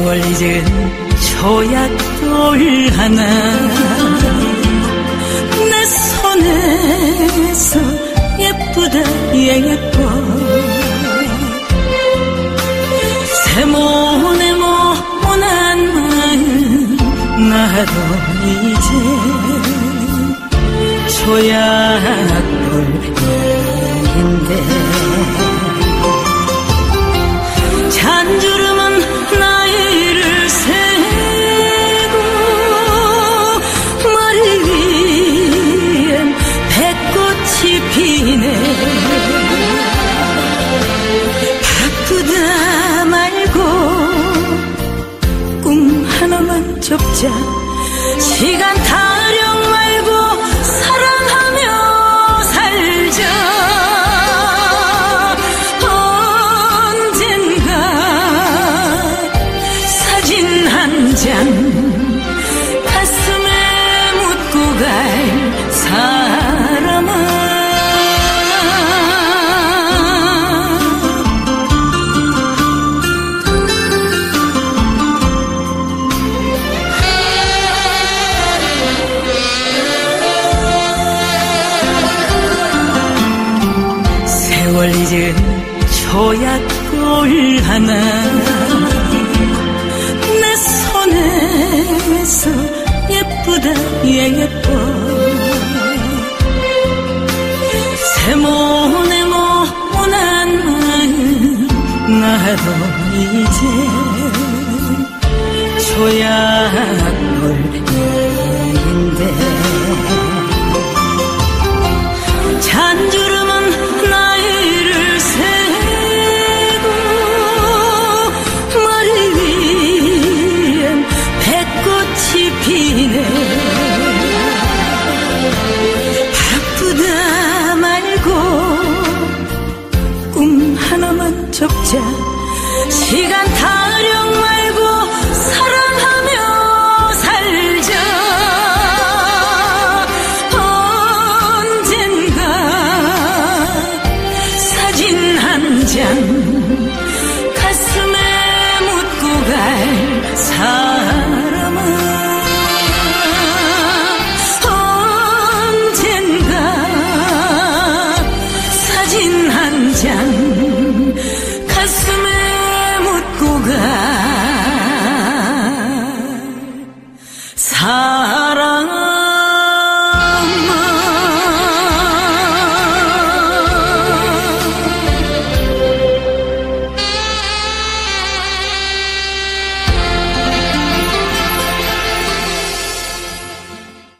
세월 잊은 조약돌 하나. 내 손에서 예쁘다 예뻐. 세모네모 모난 마음 나도 이제 조약돌 접자 시간 말 잊은 조약돌 하나. 내 손에서 예쁘다 예뻐. 세모네모 모난 마음 나도 이제 조약돌 접자. 시간 타령 말고 살아 사